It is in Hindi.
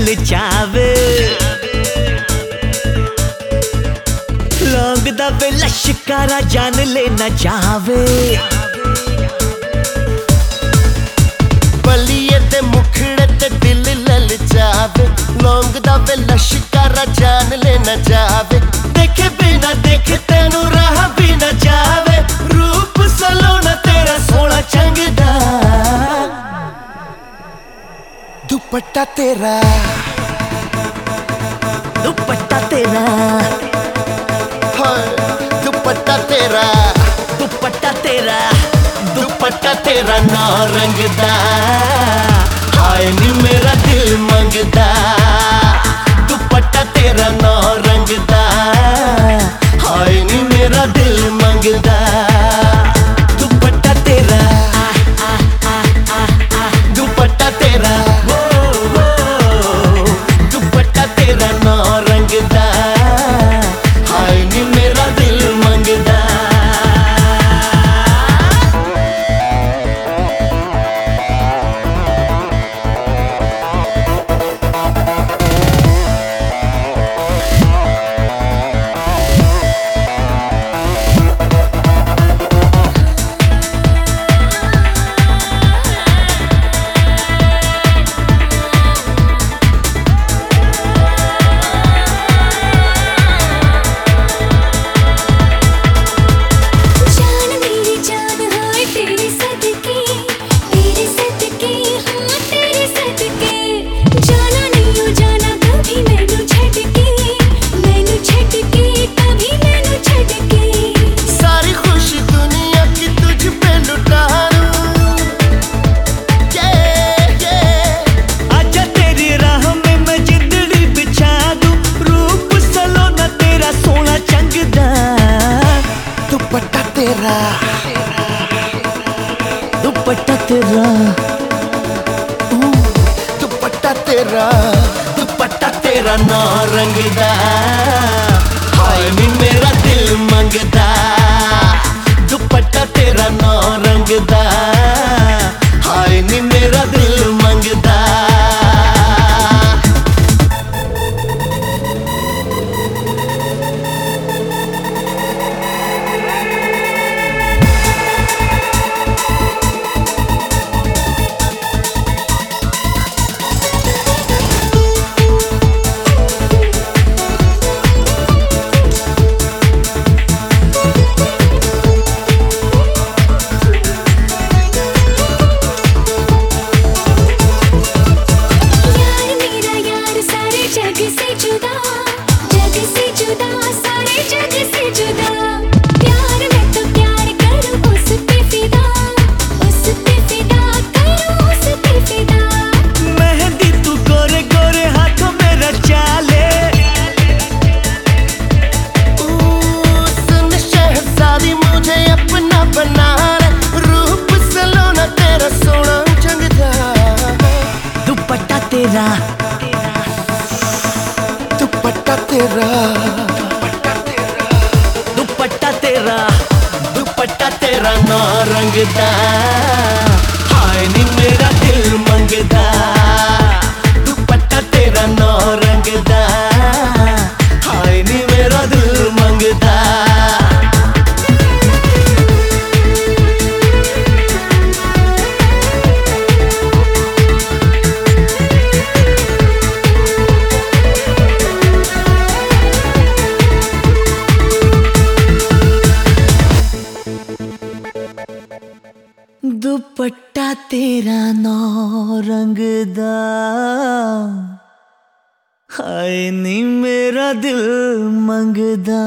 ਨਚਾਵੇ ਲੰਗਦਾ ਵੇ, ਲਸ਼ਕਾਰਾ ਜਾਨ ਲੈਣਾ ਚਾਹਵੇ ਬਲੀਏ ਤੇ ਮੁਖੜੇ ਤੇ ਦਿਲ ਲਲਚਾਵੇ ਲੰਗਦਾ ਵੇ, ਲਸ਼ਕਾਰਾ ਜਾਨ ਨਾ ਚਾਹਵੇ ਦੇਖੇ ਬਿਨਾ ਦੇਖੇ दुपट्टा तेरा। दुपट्टा तेरा। हाँ, दुपट्टा तेरा। दुपट्टा तेरा। दुपट्टा तेरा नारंगदा। हाय नी मेरा दिल मंगदा। दुपट्टा तेरा ना दुपट्टा तेरा तेरा दुपट्टा तेरा दुपट्टा तेरा ना रंगदा, हाय नी मेरा दिल मंगदा, दुपट्टा तेरा ना रंगदा। तेरा। दुपट्टा तेरा। दुपट्टा तेरा दुपट्टा तेरा ना दुपट्टा तेरा नौ रंगदा हाय नी मेरा दिल मंगदा।